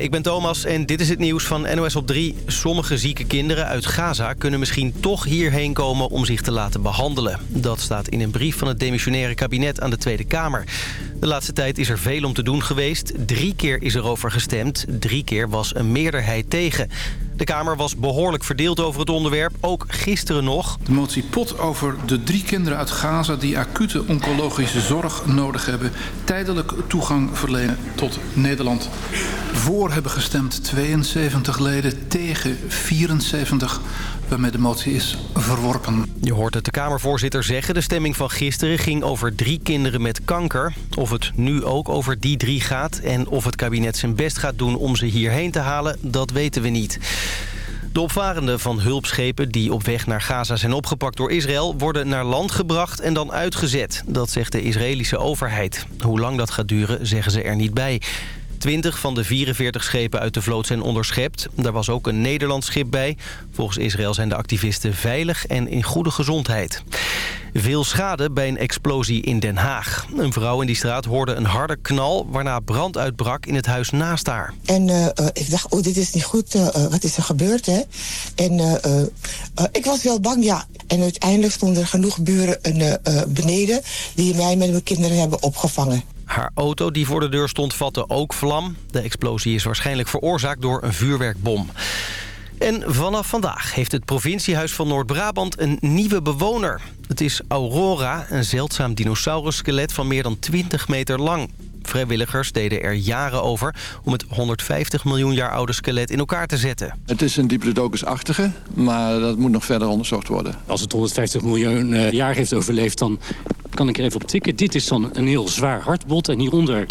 Ik ben Thomas en dit is het nieuws van NOS op 3. Sommige zieke kinderen uit Gaza kunnen misschien toch hierheen komen om zich te laten behandelen. Dat staat in een brief van het demissionaire kabinet aan de Tweede Kamer. De laatste tijd is er veel om te doen geweest. Drie keer is er over gestemd. Drie keer was een meerderheid tegen. De Kamer was behoorlijk verdeeld over het onderwerp, ook gisteren nog. De motie pot over de drie kinderen uit Gaza... die acute oncologische zorg nodig hebben... tijdelijk toegang verlenen tot Nederland. Voor hebben gestemd 72 leden, tegen 74 waarmee de motie is verworpen. Je hoort het de Kamervoorzitter zeggen. De stemming van gisteren ging over drie kinderen met kanker. Of het nu ook over die drie gaat... en of het kabinet zijn best gaat doen om ze hierheen te halen... dat weten we niet. De opvarenden van hulpschepen die op weg naar Gaza zijn opgepakt door Israël... worden naar land gebracht en dan uitgezet. Dat zegt de Israëlische overheid. Hoe lang dat gaat duren, zeggen ze er niet bij. 20 van de 44 schepen uit de vloot zijn onderschept. Daar was ook een Nederlands schip bij. Volgens Israël zijn de activisten veilig en in goede gezondheid. Veel schade bij een explosie in Den Haag. Een vrouw in die straat hoorde een harde knal... waarna brand uitbrak in het huis naast haar. En uh, ik dacht, oh, dit is niet goed. Uh, wat is er gebeurd, hè? En uh, ik was wel bang, ja. En uiteindelijk stonden er genoeg buren beneden... die mij met mijn kinderen hebben opgevangen. Haar auto die voor de deur stond vatte ook vlam. De explosie is waarschijnlijk veroorzaakt door een vuurwerkbom. En vanaf vandaag heeft het provinciehuis van Noord-Brabant een nieuwe bewoner. Het is Aurora, een zeldzaam dinosaurus-skelet van meer dan 20 meter lang. Vrijwilligers deden er jaren over om het 150 miljoen jaar oude skelet in elkaar te zetten. Het is een diplodocus-achtige, maar dat moet nog verder onderzocht worden. Als het 150 miljoen uh, jaar heeft overleefd, dan kan ik er even op tikken. Dit is dan een heel zwaar hartbot en hieronder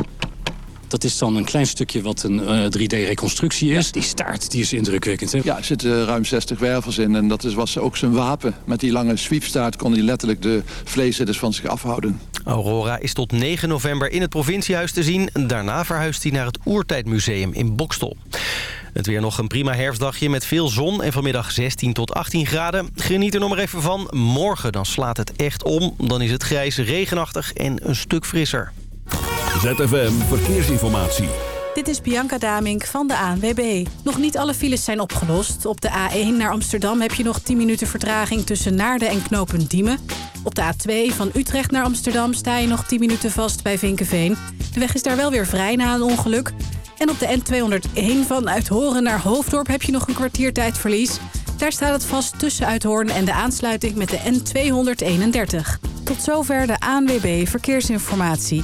dat is dan een klein stukje wat een uh, 3D-reconstructie is. Die staart die is indrukwekkend. Hè? Ja, er zitten ruim 60 wervels in. En dat is, was ook zijn wapen. Met die lange sweepstaart kon hij letterlijk de vleeszitters van zich afhouden. Aurora is tot 9 november in het provinciehuis te zien. Daarna verhuist hij naar het Oertijdmuseum in Bokstel. Het weer nog een prima herfstdagje met veel zon en vanmiddag 16 tot 18 graden. Geniet er nog maar even van. Morgen dan slaat het echt om. Dan is het grijs, regenachtig en een stuk frisser. ZFM Verkeersinformatie. Dit is Bianca Damink van de ANWB. Nog niet alle files zijn opgelost. Op de A1 naar Amsterdam heb je nog 10 minuten vertraging tussen Naarden en Knopen Diemen. Op de A2 van Utrecht naar Amsterdam sta je nog 10 minuten vast bij Vinkenveen. De weg is daar wel weer vrij na een ongeluk. En op de N201 van Uithoren naar Hoofddorp heb je nog een kwartiertijdverlies. Daar staat het vast tussen Uithoorn en de aansluiting met de N231. Tot zover de ANWB Verkeersinformatie.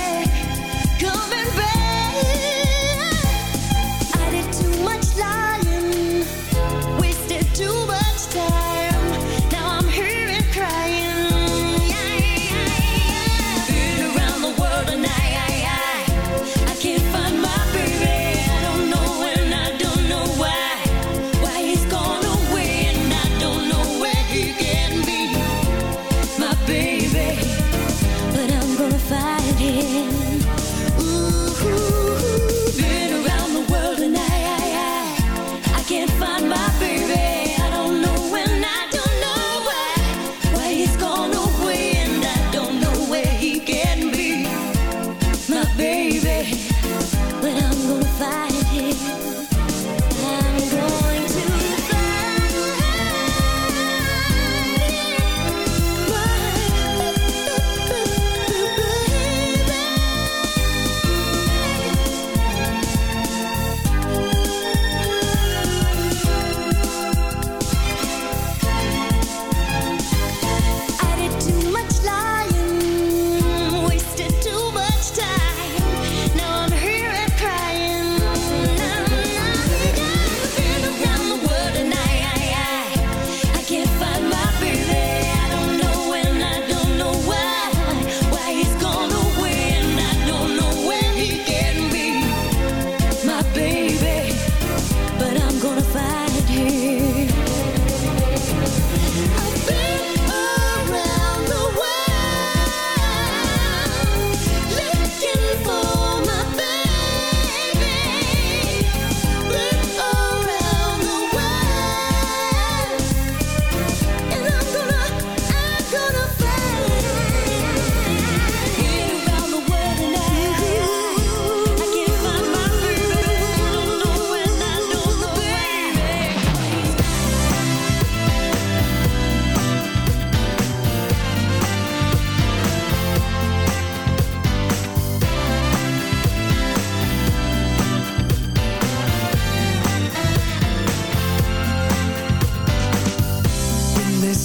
again.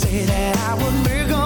say that I would make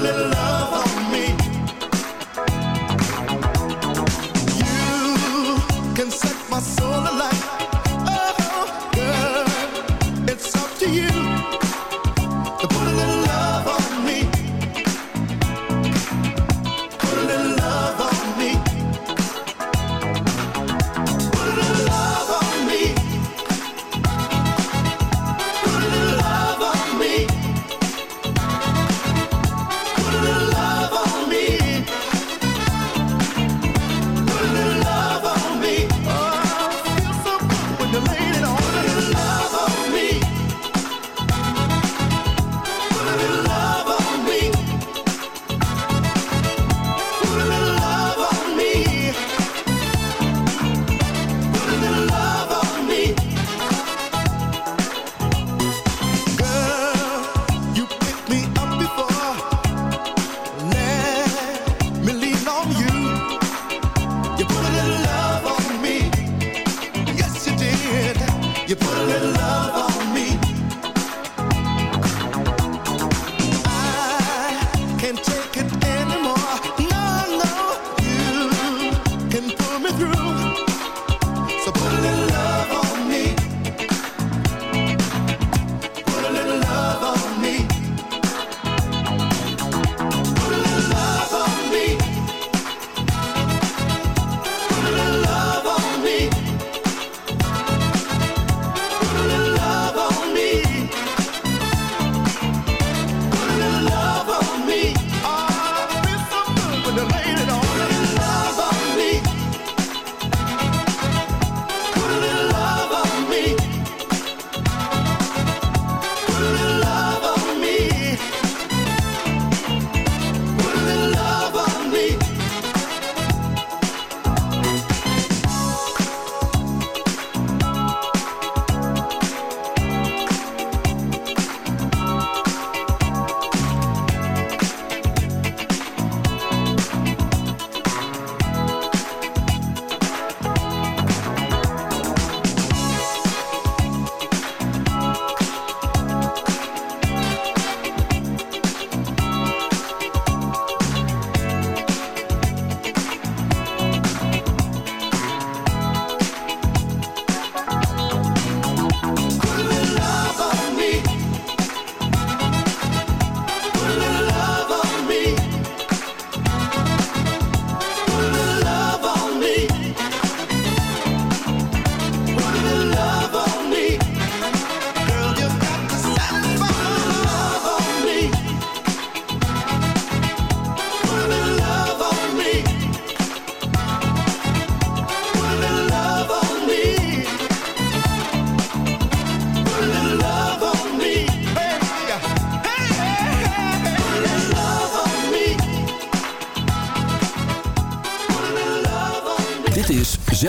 little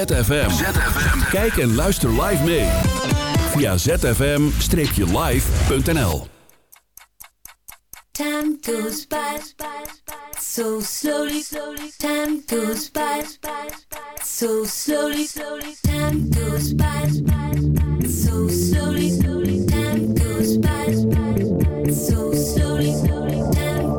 ZFM. Kijk en luister live mee. Via zfm-live.nl Time goes by so slowly, time goes by so slowly, time goes by so slowly, time goes by so slowly, time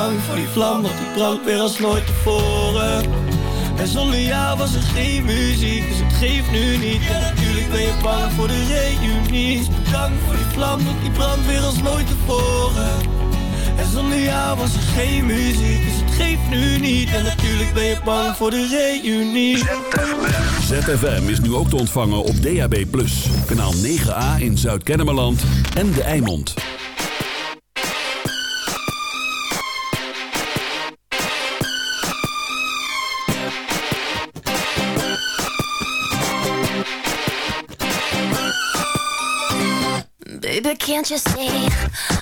Bedankt voor die vlam, want die brandt weer als nooit tevoren. En zonder jou was er geen muziek, dus het geeft nu niet. En natuurlijk ben je bang voor de reunie. Dus bedankt voor die vlam, want die brandt weer als nooit tevoren. En zonder jou was er geen muziek, dus het geeft nu niet. En natuurlijk ben je bang voor de reunie. ZFM is nu ook te ontvangen op DAB+. Kanaal 9A in Zuid-Kennemerland en De Eimond. Can't you see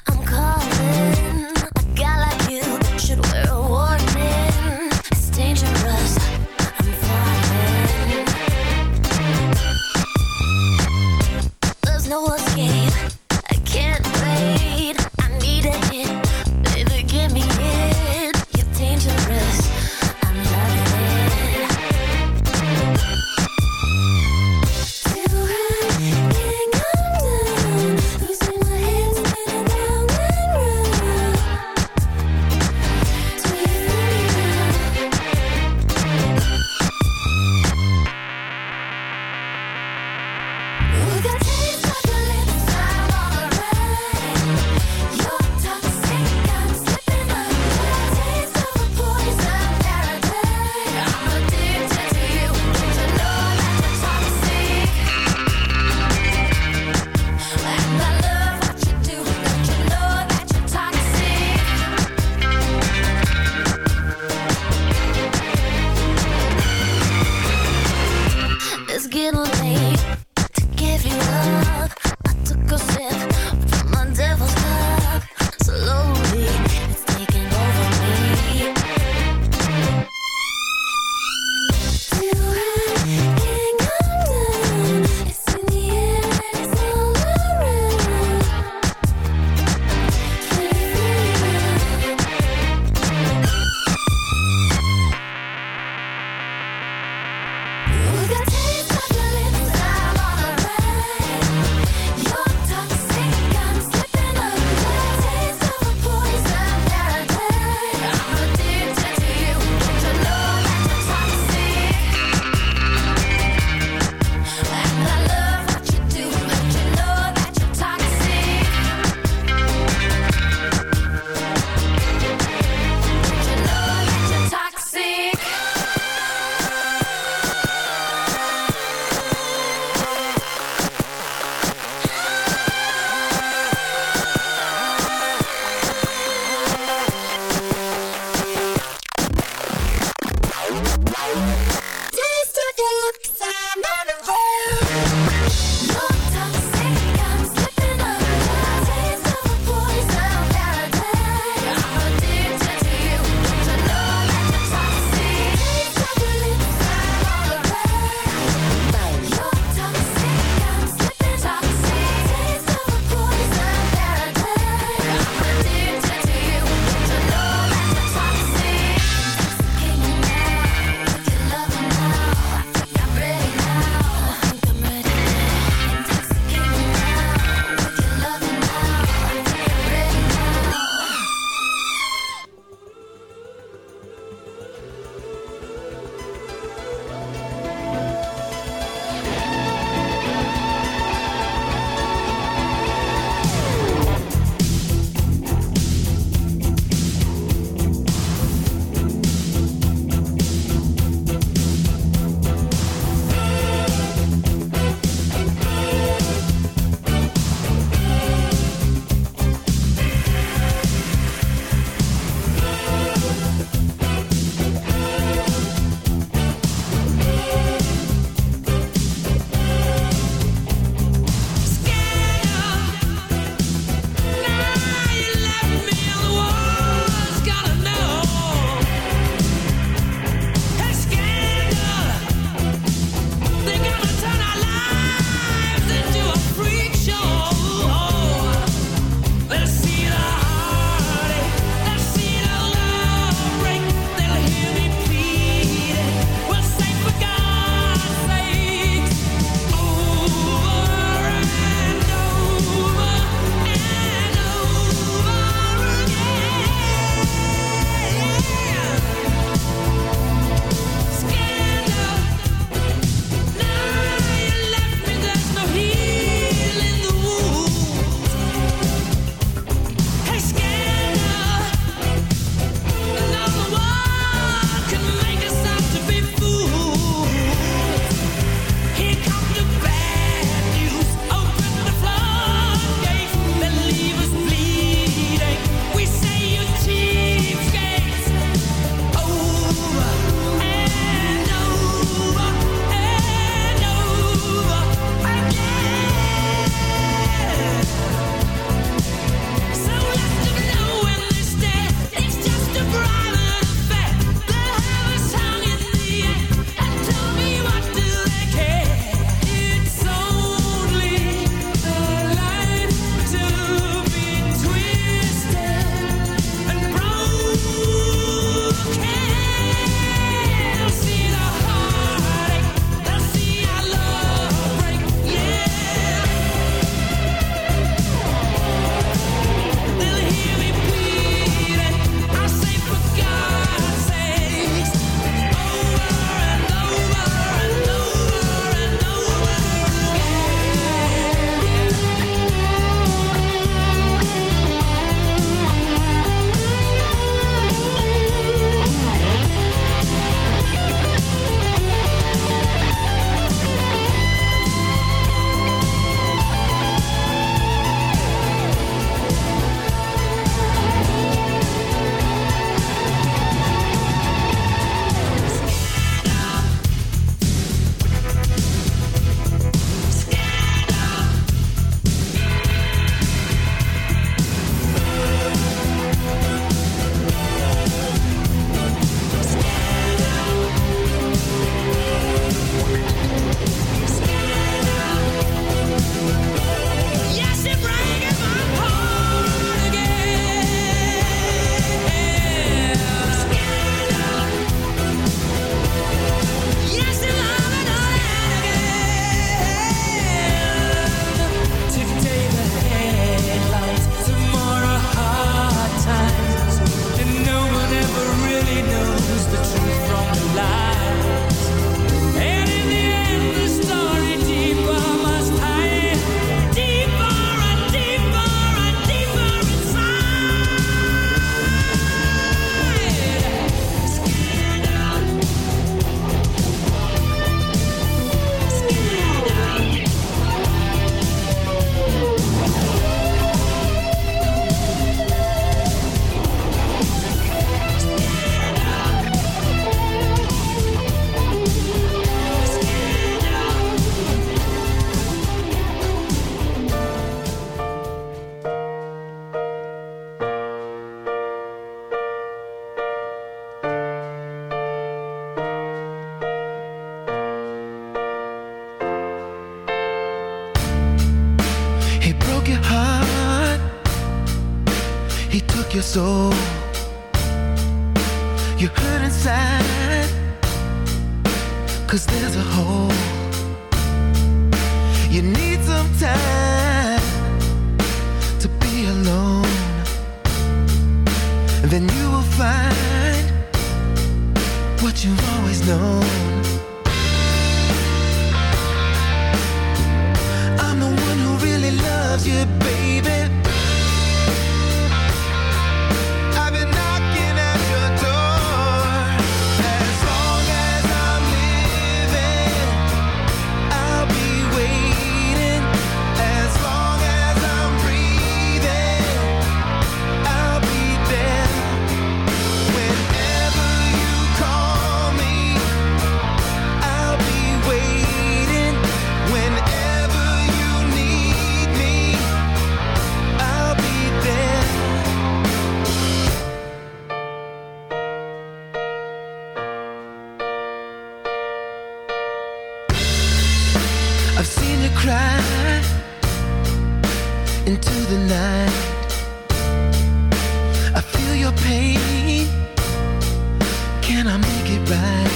Can I make it right?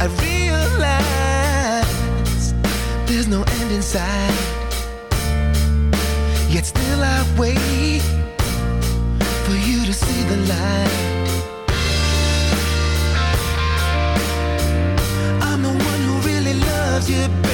I realize there's no end in sight. Yet still I wait for you to see the light. I'm the one who really loves you, baby.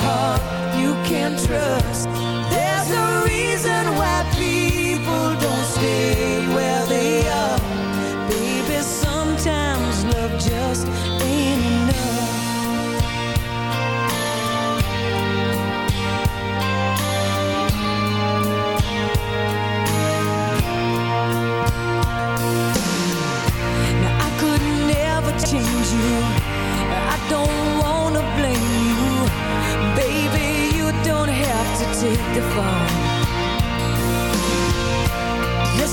heart you can trust.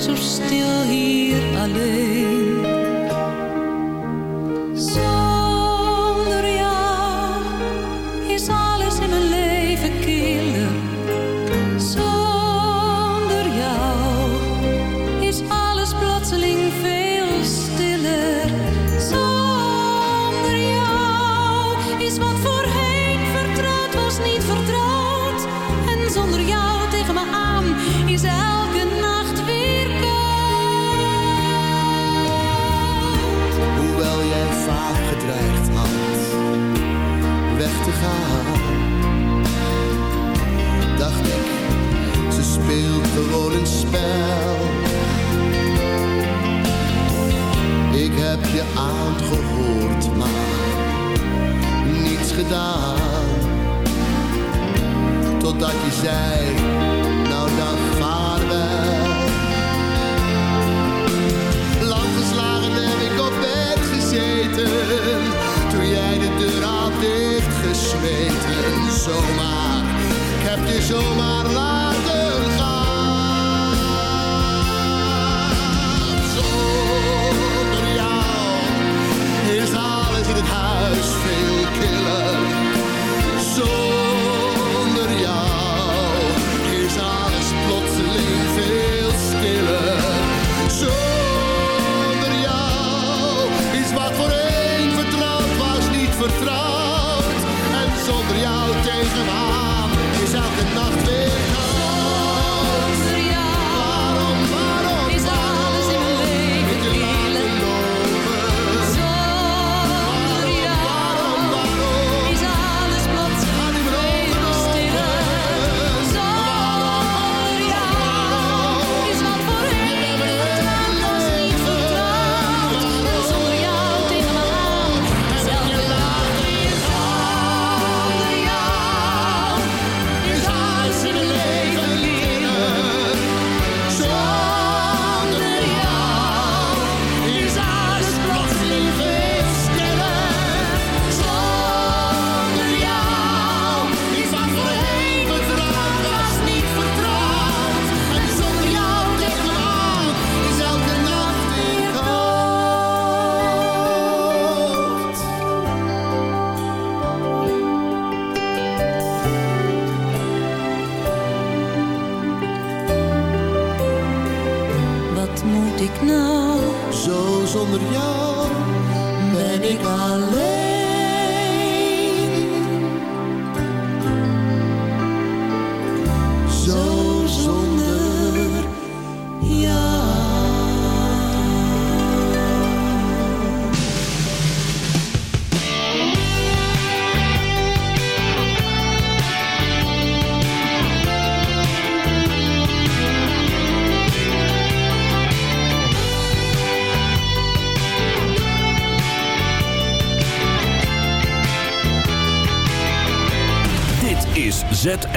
zo stil hier alleen.